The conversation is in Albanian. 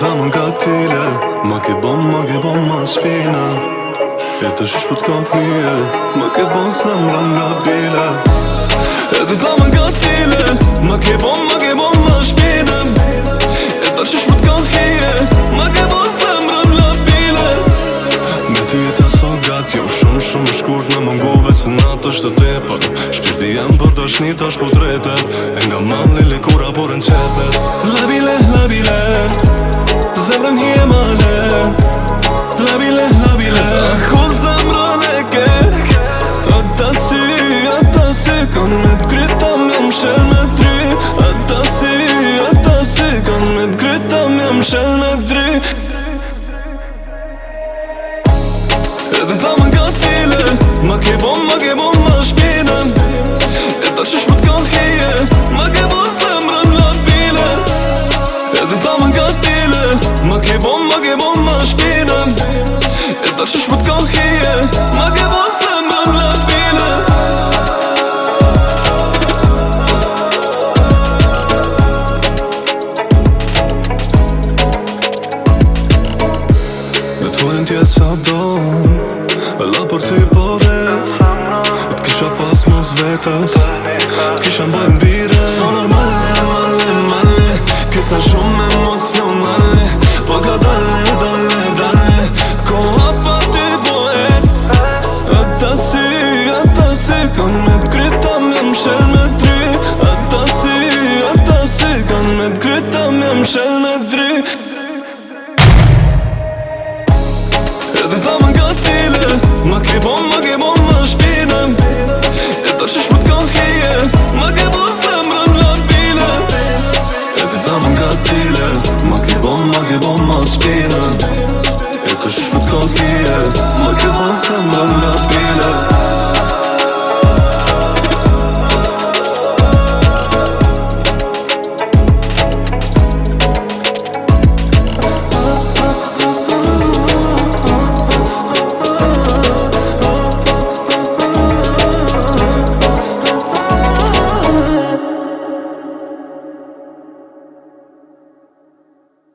zemën ka t'ile Ma ke bon, ma ke bon, ma shpina E të shkut ka hyje Ma ke bon, se më rëm nga bile E të zemën ka t'ile Ma ke bon, ma ke bon, ma shpina E të shkut ka hyje Ma ke bon, se më rëm nga bile Me të jetë aso gati U jo shumë shumë më shkurt në mëngove Se na të shtë të tepër Shpirti jenë për të shni të shkut E nga mali likura por në qepet La bile, la bile Një male Labile, labile A këllë zemrën e ke A të si, a si Kënë me të krytëm, jam shëll me tri A të si, a të si Kënë me të krytëm, jam shëll me tri tjetë sa do E la për ty pare po Të kisha pas mos vetës Të kisha mbaj mbire